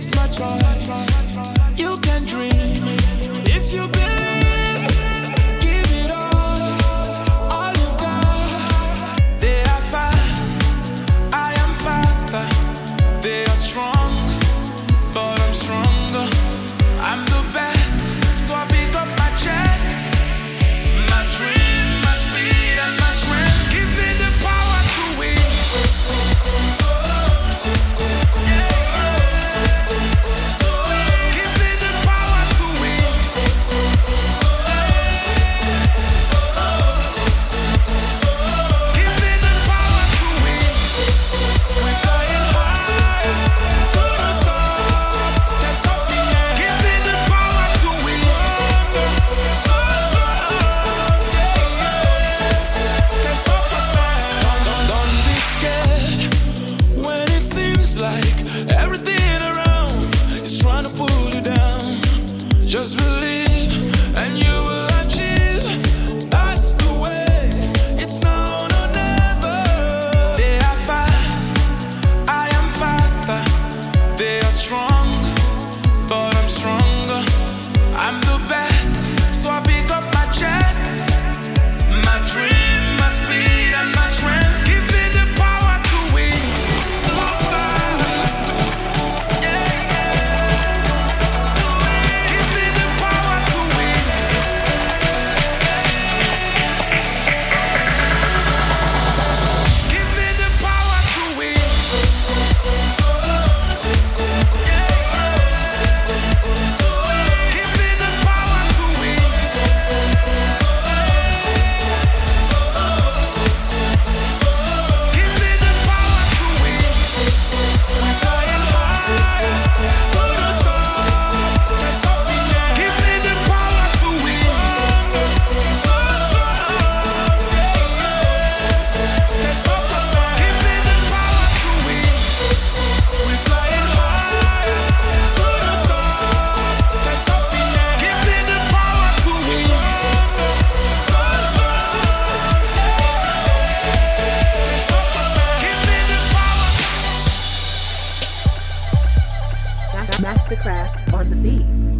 It's my choice. On the beat.